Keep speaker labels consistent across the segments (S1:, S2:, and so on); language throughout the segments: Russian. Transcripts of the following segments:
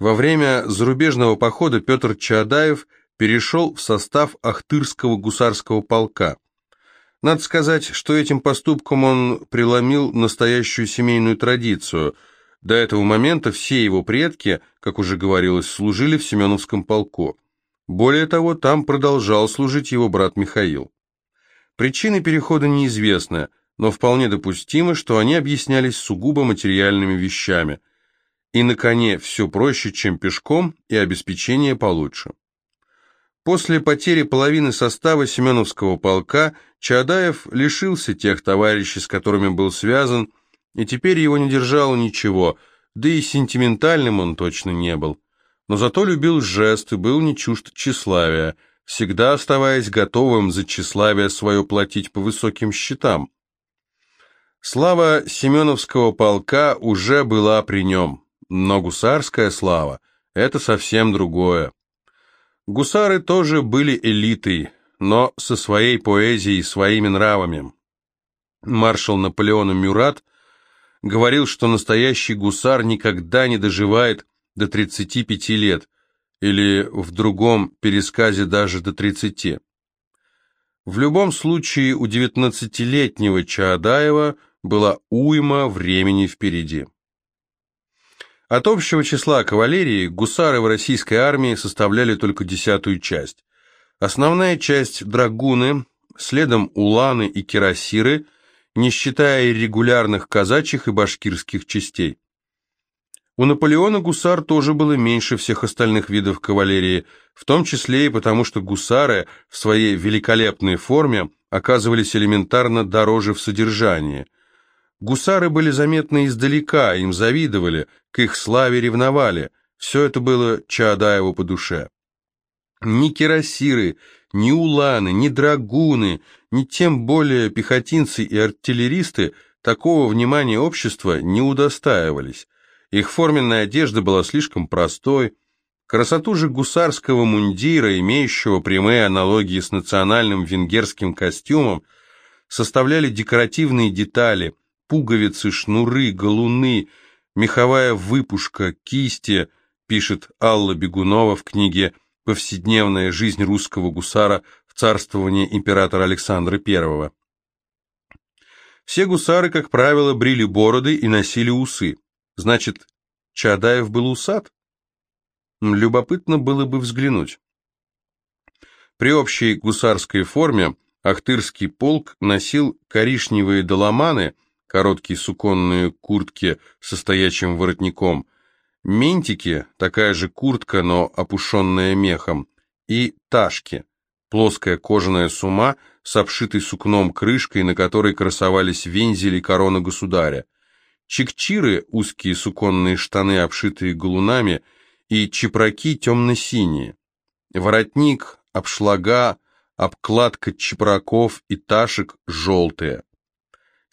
S1: Во время зарубежного похода Петр Чаадаев перешел в состав Ахтырского гусарского полка. Надо сказать, что этим поступком он преломил настоящую семейную традицию. До этого момента все его предки, как уже говорилось, служили в Семеновском полку. Более того, там продолжал служить его брат Михаил. Причины перехода неизвестны, но вполне допустимо, что они объяснялись сугубо материальными вещами. И на коне все проще, чем пешком, и обеспечение получше. После потери половины состава Семеновского полка Чадаев лишился тех товарищей, с которыми был связан, и теперь его не держало ничего, да и сентиментальным он точно не был. Но зато любил жест и был не чужд тщеславия, всегда оставаясь готовым за тщеславие свое платить по высоким счетам. Слава Семеновского полка уже была при нем, но гусарская слава – это совсем другое. Гусары тоже были элитой, но со своей поэзией своими нравами. Маршал Наполеон Мюрат говорил, что настоящий гусар никогда не доживает до 35 лет, или в другом пересказе даже до 30. В любом случае у 19-летнего Чаадаева была уйма времени впереди. От общего числа кавалерии гусары в российской армии составляли только десятую часть. Основная часть – драгуны, следом уланы и кирасиры, не считая регулярных казачьих и башкирских частей. У Наполеона гусар тоже было меньше всех остальных видов кавалерии, в том числе и потому, что гусары в своей великолепной форме оказывались элементарно дороже в содержании. Гусары были заметны издалека, им завидовали, к их славе ревновали. Все это было Чаадаеву по душе. Ни кирасиры, ни уланы, ни драгуны, ни тем более пехотинцы и артиллеристы такого внимания общества не удостаивались. Их форменная одежда была слишком простой. Красоту же гусарского мундира, имеющего прямые аналогии с национальным венгерским костюмом, составляли декоративные детали – пуговицы, шнуры, галуны, меховая выпушка, кисти, пишет Алла Бегунова в книге «Повседневная жизнь русского гусара в царствовании императора Александра I». Все гусары, как правило, брили бороды и носили усы. Значит, Чадаев был усат? Любопытно было бы взглянуть. При общей гусарской форме Ахтырский полк носил коричневые доломаны короткие суконные куртки со стоячим воротником, ментики, такая же куртка, но опушенная мехом, и ташки, плоская кожаная сума с обшитой сукном крышкой, на которой красовались вензели и корона государя, чекчиры, узкие суконные штаны, обшитые галунами, и чепраки темно-синие. Воротник, обшлага, обкладка чепраков и ташек желтые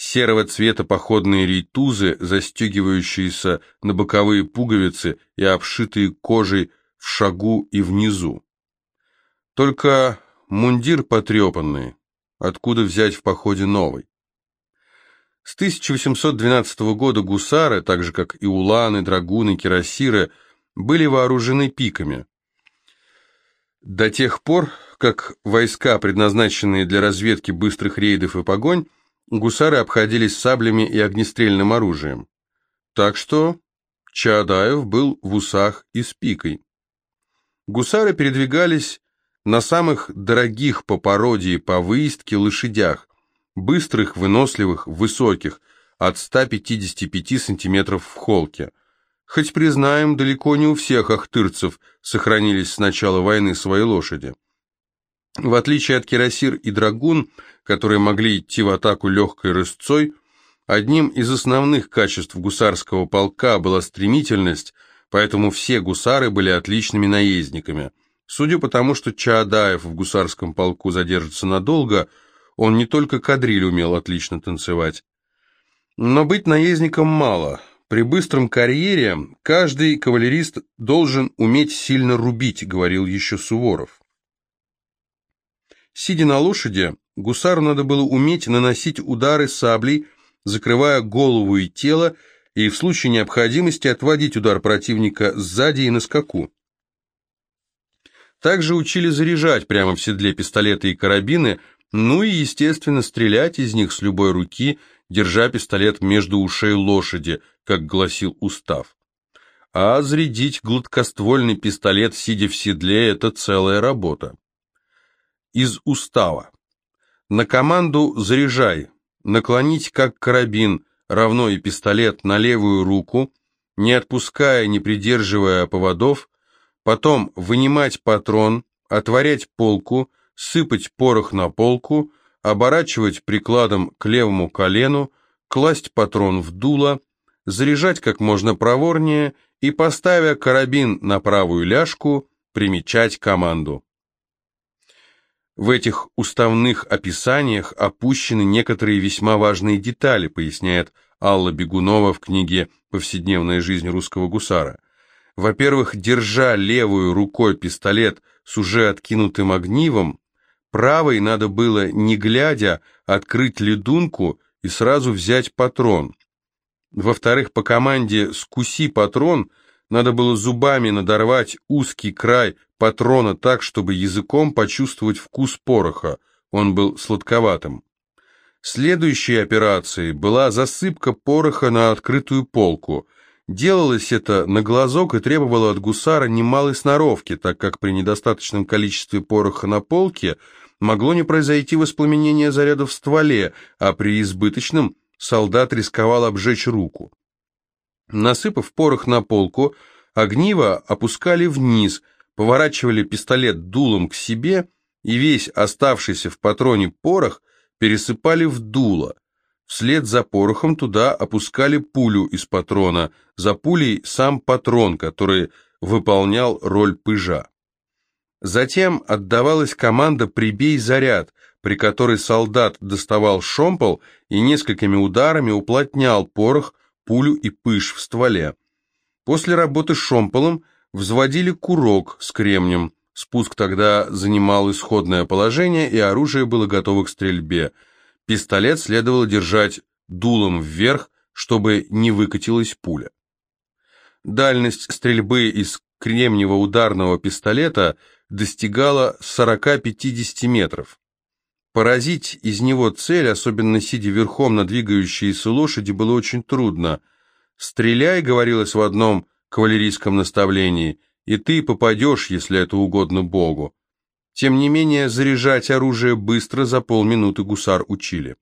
S1: серого цвета походные рейтузы, застегивающиеся на боковые пуговицы и обшитые кожей в шагу и внизу. Только мундир потрепанный, откуда взять в походе новый. С 1812 года гусары, так же как и уланы, драгуны, кирасиры, были вооружены пиками. До тех пор, как войска, предназначенные для разведки быстрых рейдов и погонь, гусары обходились саблями и огнестрельным оружием. Так что Чаадаев был в усах и с пикой. Гусары передвигались на самых дорогих по породе и по выездке лошадях, быстрых, выносливых, высоких, от 155 сантиметров в холке. Хоть признаем, далеко не у всех ахтырцев сохранились с начала войны свои лошади. В отличие от кирасир и драгун, которые могли идти в атаку легкой рысцой, одним из основных качеств гусарского полка была стремительность, поэтому все гусары были отличными наездниками. Судя по тому, что Чаадаев в гусарском полку задержится надолго, он не только кадриль умел отлично танцевать. Но быть наездником мало. При быстром карьере каждый кавалерист должен уметь сильно рубить, говорил еще Суворов. Сидя на лошади, гусару надо было уметь наносить удары саблей, закрывая голову и тело, и в случае необходимости отводить удар противника сзади и на скаку. Также учили заряжать прямо в седле пистолеты и карабины, ну и, естественно, стрелять из них с любой руки, держа пистолет между ушей лошади, как гласил устав. А зарядить гладкоствольный пистолет, сидя в седле, это целая работа. Из устава. На команду «заряжай» наклонить как карабин, равно и пистолет на левую руку, не отпуская, не придерживая поводов, потом вынимать патрон, отворять полку, сыпать порох на полку, оборачивать прикладом к левому колену, класть патрон в дуло, заряжать как можно проворнее и, поставя карабин на правую ляжку, примечать команду. В этих уставных описаниях опущены некоторые весьма важные детали, поясняет Алла Бегунова в книге «Повседневная жизнь русского гусара». Во-первых, держа левую рукой пистолет с уже откинутым огнивом, правой надо было, не глядя, открыть ледунку и сразу взять патрон. Во-вторых, по команде «скуси патрон» надо было зубами надорвать узкий край патрона так, чтобы языком почувствовать вкус пороха, он был сладковатым. Следующей операцией была засыпка пороха на открытую полку. Делалось это на глазок и требовало от гусара немалой сноровки, так как при недостаточном количестве пороха на полке могло не произойти воспламенение заряда в стволе, а при избыточном солдат рисковал обжечь руку. Насыпав порох на полку, огниво опускали вниз – поворачивали пистолет дулом к себе и весь оставшийся в патроне порох пересыпали в дуло. Вслед за порохом туда опускали пулю из патрона, за пулей сам патрон, который выполнял роль пыжа. Затем отдавалась команда «прибей заряд», при которой солдат доставал шомпол и несколькими ударами уплотнял порох, пулю и пыш в стволе. После работы шомполом взводили курок с кремнем. Спуск тогда занимал исходное положение, и оружие было готово к стрельбе. Пистолет следовало держать дулом вверх, чтобы не выкатилась пуля. Дальность стрельбы из кремниево-ударного пистолета достигала 40-50 метров. Поразить из него цель, особенно сидя верхом на двигающейся лошади, было очень трудно. «Стреляй», — говорилось в одном кавалерийском наставлении, и ты попадешь, если это угодно Богу. Тем не менее, заряжать оружие быстро за полминуты гусар учили.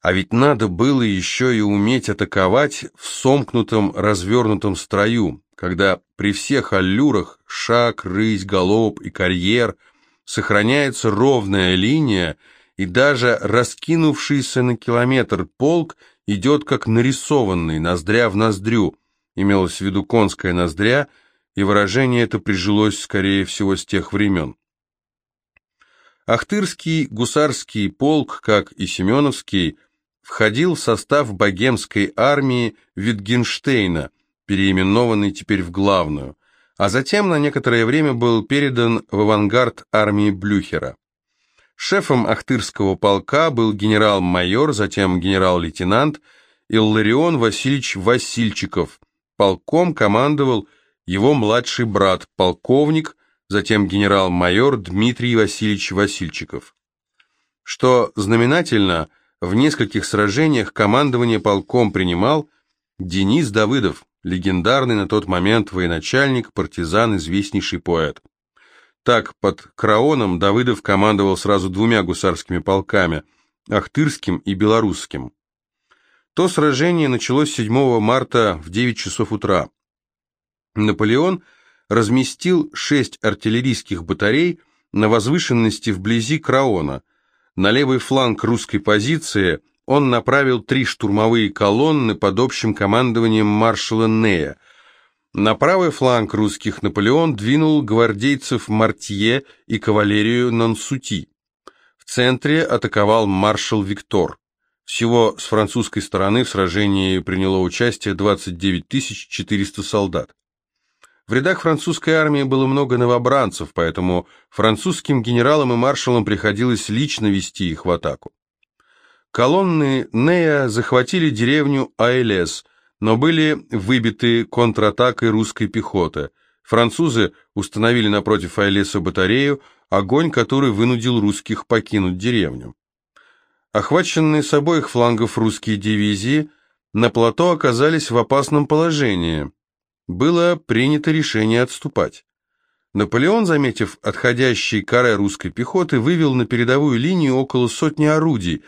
S1: А ведь надо было еще и уметь атаковать в сомкнутом, развернутом строю, когда при всех аллюрах шаг, рысь, галоп и карьер сохраняется ровная линия, и даже раскинувшийся на километр полк идет как нарисованный, ноздря в ноздрю, имелось в виду конская ноздря, и выражение это прижилось, скорее всего, с тех времен. Ахтырский гусарский полк, как и Семеновский, входил в состав богемской армии Витгенштейна, переименованный теперь в главную, а затем на некоторое время был передан в авангард армии Блюхера. Шефом Ахтырского полка был генерал-майор, затем генерал-лейтенант Илларион Васильевич Васильчиков – полком командовал его младший брат, полковник, затем генерал-майор Дмитрий Васильевич Васильчиков. Что знаменательно, в нескольких сражениях командование полком принимал Денис Давыдов, легендарный на тот момент военачальник, партизан, известнейший поэт. Так, под Краоном Давыдов командовал сразу двумя гусарскими полками – Ахтырским и Белорусским. То сражение началось 7 марта в 9 часов утра. Наполеон разместил шесть артиллерийских батарей на возвышенности вблизи Краона. На левый фланг русской позиции он направил три штурмовые колонны под общим командованием маршала Нея. На правый фланг русских Наполеон двинул гвардейцев Мартье и кавалерию Нансути. В центре атаковал маршал Виктор. Всего с французской стороны в сражении приняло участие 29 400 солдат. В рядах французской армии было много новобранцев, поэтому французским генералам и маршалам приходилось лично вести их в атаку. Колонны Нея захватили деревню Айлес, но были выбиты контратакой русской пехоты. Французы установили напротив Айлеса батарею, огонь, который вынудил русских покинуть деревню. Охваченные с обоих флангов русские дивизии на плато оказались в опасном положении. Было принято решение отступать. Наполеон, заметив отходящий каре русской пехоты, вывел на передовую линию около сотни орудий.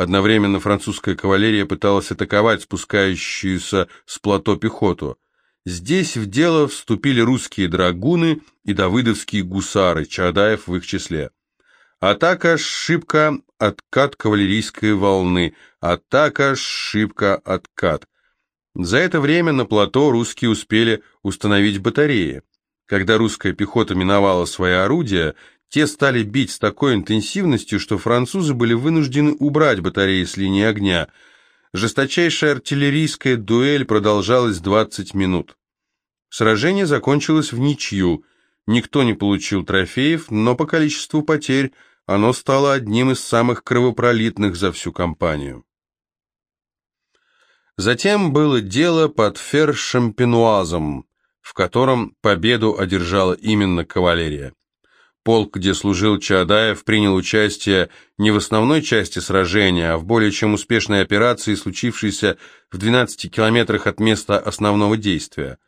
S1: Одновременно французская кавалерия пыталась атаковать спускающуюся с плато пехоту. Здесь в дело вступили русские драгуны и давыдовские гусары, Чаадаев в их числе. Атака, шибка, откат кавалерийской волны. Атака, шибка, откат. За это время на плато русские успели установить батареи. Когда русская пехота миновала свои орудия, те стали бить с такой интенсивностью, что французы были вынуждены убрать батареи с линии огня. Жесточайшая артиллерийская дуэль продолжалась 20 минут. Сражение закончилось в ничью. Никто не получил трофеев, но по количеству потерь оно стало одним из самых кровопролитных за всю кампанию. Затем было дело под Фершампенуазом в котором победу одержала именно кавалерия. Полк, где служил Чаадаев, принял участие не в основной части сражения, а в более чем успешной операции, случившейся в 12 километрах от места основного действия.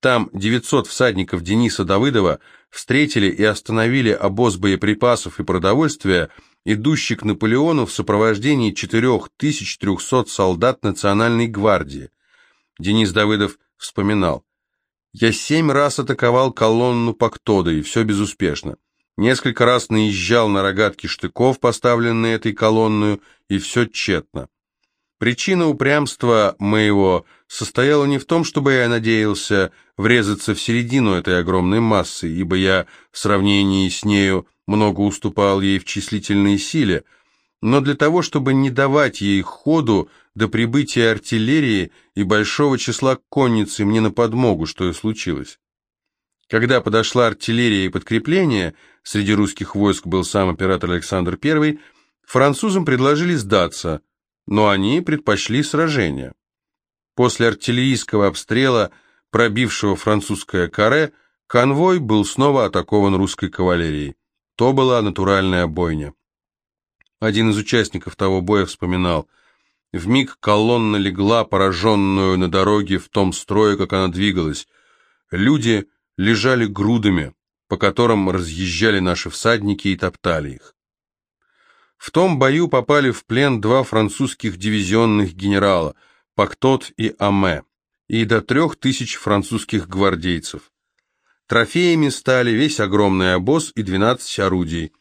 S1: Там 900 всадников Дениса Давыдова встретили и остановили обоз боеприпасов и продовольствия, идущий к Наполеону в сопровождении 4300 солдат Национальной гвардии. Денис Давыдов вспоминал, я семь раз атаковал колонну Пактода, и все безуспешно. Несколько раз наезжал на рогатки штыков, поставленные этой колонную, и все тщетно. Причина упрямства моего состояла не в том, чтобы я надеялся врезаться в середину этой огромной массы, ибо я в сравнении с нею много уступал ей в числительной силе, но для того, чтобы не давать ей ходу, до прибытия артиллерии и большого числа конницы мне на подмогу, что и случилось. Когда подошла артиллерия и подкрепление, среди русских войск был сам император Александр I, французам предложили сдаться, но они предпочли сражение. После артиллерийского обстрела, пробившего французское каре, конвой был снова атакован русской кавалерией. То была натуральная бойня. Один из участников того боя вспоминал – в миг колонна легла, пораженную на дороге в том строе, как она двигалась. Люди лежали грудами, по которым разъезжали наши всадники и топтали их. В том бою попали в плен два французских дивизионных генерала, Пактот и Аме, и до трех тысяч французских гвардейцев. Трофеями стали весь огромный обоз и 12 орудий –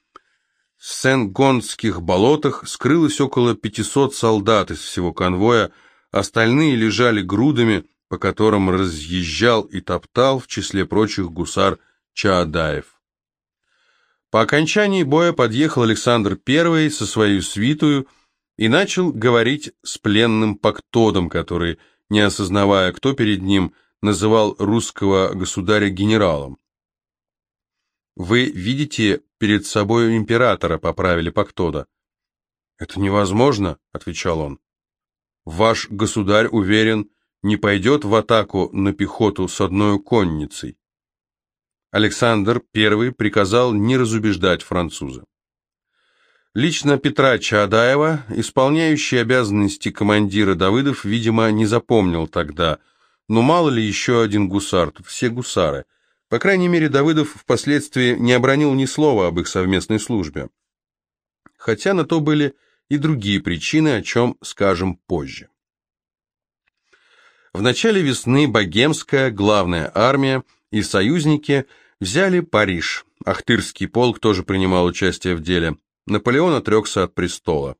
S1: в Сен-Гондских болотах скрылось около 500 солдат из всего конвоя, остальные лежали грудами, по которым разъезжал и топтал, в числе прочих гусар, Чаадаев. По окончании боя подъехал Александр I со своей свитою и начал говорить с пленным Пактодом, который, не осознавая, кто перед ним, называл русского государя генералом. «Вы видите перед собой императора», — поправили Пактода. «Это невозможно», — отвечал он. «Ваш государь, уверен, не пойдет в атаку на пехоту с одной конницей». Александр I приказал не разубеждать француза. Лично Петра Чаадаева, исполняющий обязанности командира Давыдов, видимо, не запомнил тогда, но мало ли еще один гусар, все гусары — по крайней мере, Давыдов впоследствии не обронил ни слова об их совместной службе. Хотя на то были и другие причины, о чем скажем позже. В начале весны Богемская, главная армия и союзники взяли Париж. Ахтырский полк тоже принимал участие в деле. Наполеон отрекся от престола.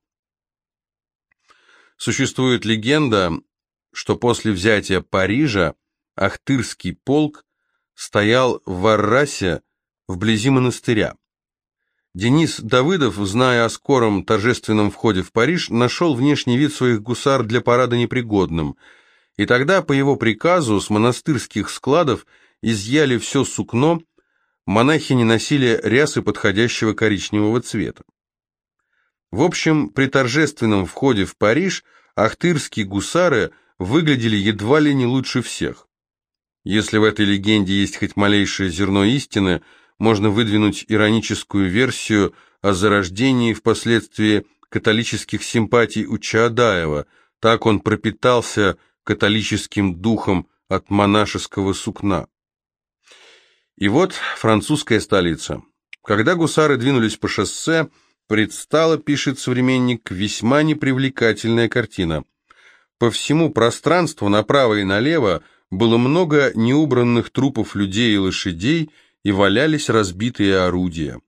S1: Существует легенда, что после взятия Парижа Ахтырский полк стоял в Аррасе, вблизи монастыря. Денис Давыдов, зная о скором торжественном входе в Париж, нашел внешний вид своих гусар для парада непригодным, и тогда по его приказу с монастырских складов изъяли все сукно, монахи не носили рясы подходящего коричневого цвета. В общем, при торжественном входе в Париж ахтырские гусары выглядели едва ли не лучше всех. Если в этой легенде есть хоть малейшее зерно истины, можно выдвинуть ироническую версию о зарождении впоследствии католических симпатий у Чаадаева, так он пропитался католическим духом от монашеского сукна. И вот французская столица. Когда гусары двинулись по шоссе, предстала, пишет современник, весьма непривлекательная картина. По всему пространству направо и налево было много неубранных трупов людей и лошадей, и валялись разбитые орудия.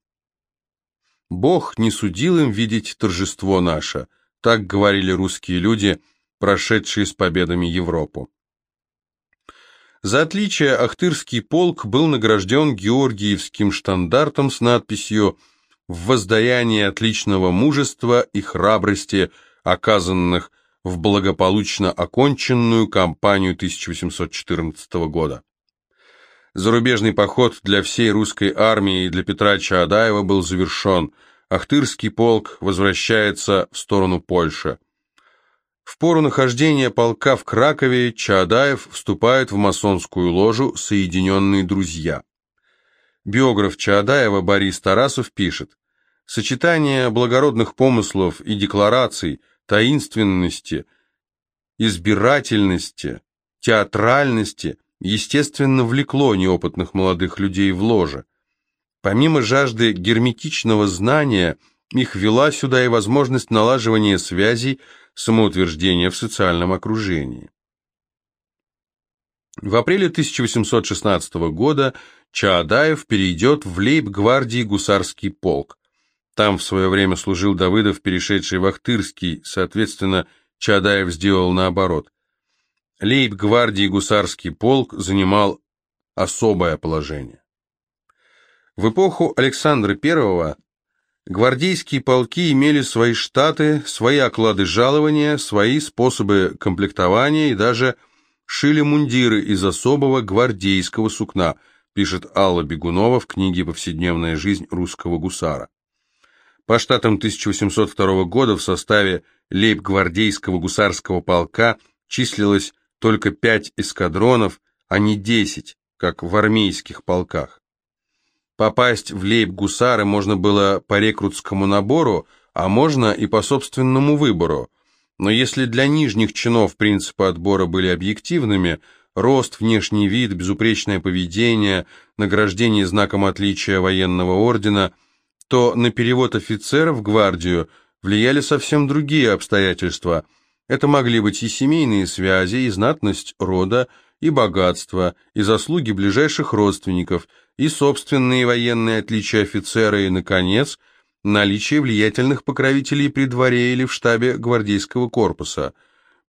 S1: Бог не судил им видеть торжество наше, так говорили русские люди, прошедшие с победами Европу. За отличие Ахтырский полк был награжден Георгиевским штандартом с надписью «В воздаяние отличного мужества и храбрости, оказанных в благополучно оконченную кампанию 1814 года». Зарубежный поход для всей русской армии и для Петра Чаадаева был завершен. Ахтырский полк возвращается в сторону Польши. В пору нахождения полка в Кракове Чаадаев вступает в масонскую ложу «Соединенные друзья». Биограф Чаадаева Борис Тарасов пишет, «Сочетание благородных помыслов и деклараций, таинственности, избирательности, театральности, естественно, влекло неопытных молодых людей в ложе. Помимо жажды герметичного знания, их вела сюда и возможность налаживания связей самоутверждения в социальном окружении. В апреле 1816 года Чаадаев перейдет в лейб-гвардии гусарский полк. Там в свое время служил Давыдов, перешедший в Ахтырский, соответственно, Чаадаев сделал наоборот. Лейб-гвардии гусарский полк занимал особое положение. В эпоху Александра I Гвардейские полки имели свои штаты, свои оклады жалования, свои способы комплектования и даже шили мундиры из особого гвардейского сукна, пишет Алла Бегунова в книге «Повседневная жизнь русского гусара». По штатам 1802 года в составе лейб-гвардейского гусарского полка числилось только пять эскадронов, а не десять, как в армейских полках. Попасть в лейб-гусары можно было по рекрутскому набору, а можно и по собственному выбору. Но если для нижних чинов принципы отбора были объективными, рост, внешний вид, безупречное поведение, награждение знаком отличия военного ордена, то на перевод офицеров в гвардию влияли совсем другие обстоятельства. Это могли быть и семейные связи, и знатность рода, и богатство, и заслуги ближайших родственников – и собственные военные отличия офицера, и, наконец, наличие влиятельных покровителей при дворе или в штабе гвардейского корпуса.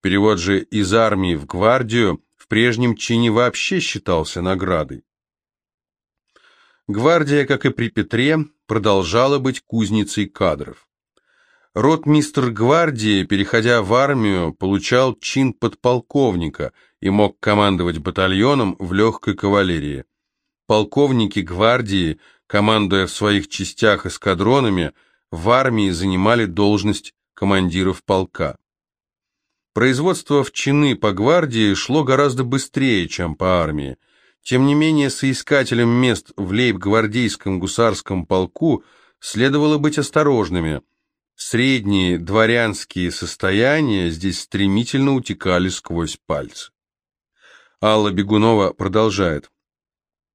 S1: Перевод же из армии в гвардию в прежнем чине вообще считался наградой. Гвардия, как и при Петре, продолжала быть кузницей кадров. Ротмистр гвардии, переходя в армию, получал чин подполковника и мог командовать батальоном в легкой кавалерии полковники гвардии, командуя в своих частях эскадронами, в армии занимали должность командиров полка. Производство в чины по гвардии шло гораздо быстрее, чем по армии. Тем не менее, соискателям мест в лейб-гвардейском гусарском полку следовало быть осторожными. Средние дворянские состояния здесь стремительно утекали сквозь пальцы. Алла Бегунова продолжает.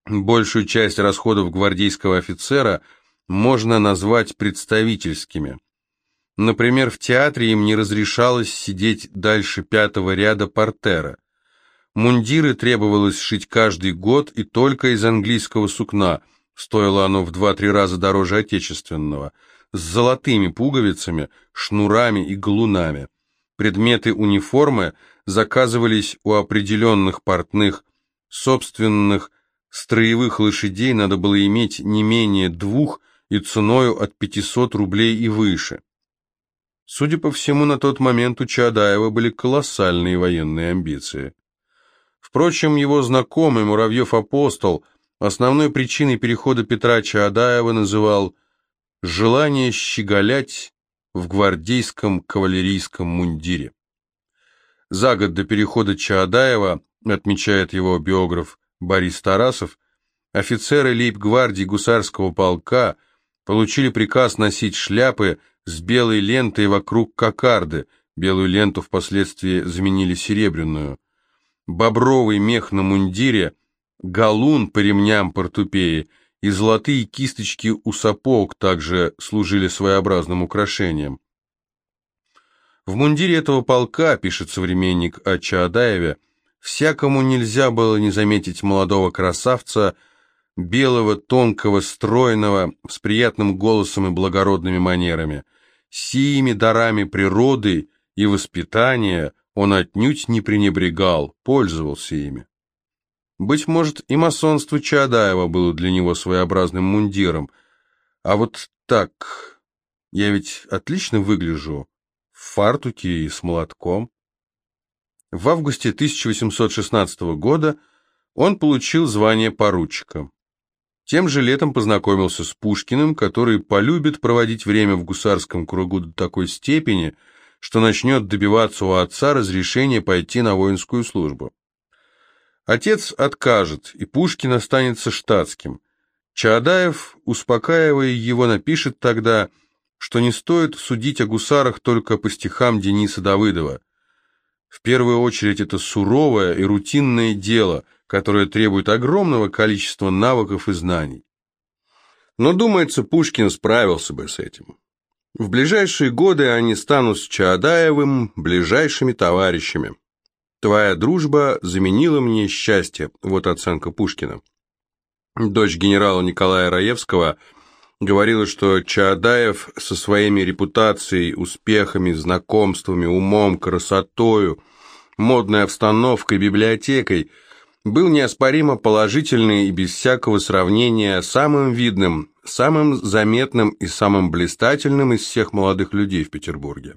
S1: Большую часть расходов гвардейского офицера можно назвать представительскими. Например, в театре им не разрешалось сидеть дальше пятого ряда портера. Мундиры требовалось шить каждый год и только из английского сукна, стоило оно в два-три раза дороже отечественного, с золотыми пуговицами, шнурами и галунами. Предметы униформы заказывались у определенных портных, собственных Строевых лошадей надо было иметь не менее двух и ценою от 500 рублей и выше. Судя по всему, на тот момент у Чадаева были колоссальные военные амбиции. Впрочем, его знакомый Муравьев-апостол основной причиной перехода Петра Чаадаева называл «желание щеголять в гвардейском кавалерийском мундире. За год до перехода Чаадаева, отмечает его биограф Борис Тарасов, офицеры лейб-гвардии гусарского полка получили приказ носить шляпы с белой лентой вокруг кокарды, белую ленту впоследствии заменили серебряную. Бобровый мех на мундире, галун по ремням портупеи и золотые кисточки у сапог также служили своеобразным украшением. В мундире этого полка, пишет современник о Чаадаеве, всякому нельзя было не заметить молодого красавца, белого, тонкого, стройного, с приятным голосом и благородными манерами. Сими дарами природы и воспитания он отнюдь не пренебрегал, пользовался ими. Быть может, и масонство Чаадаева было для него своеобразным мундиром. А вот так, я ведь отлично выгляжу, в фартуке и с молотком. В августе 1816 года он получил звание поручика. Тем же летом познакомился с Пушкиным, который полюбит проводить время в гусарском кругу до такой степени, что начнет добиваться у отца разрешения пойти на воинскую службу. Отец откажет, и Пушкин останется штатским. Чаадаев, успокаивая его, напишет тогда – что не стоит судить о гусарах только по стихам Дениса Давыдова. В первую очередь это суровое и рутинное дело, которое требует огромного количества навыков и знаний. Но, думается, Пушкин справился бы с этим. В ближайшие годы они станут с Чаадаевым ближайшими товарищами. «Твоя дружба заменила мне счастье», вот оценка Пушкина. Дочь генерала Николая Раевского – говорила, что Чаадаев со своими репутацией, успехами, знакомствами, умом, красотою, модной обстановкой, библиотекой был неоспоримо положительный и без всякого сравнения самым видным, самым заметным и самым блистательным из всех молодых людей в Петербурге.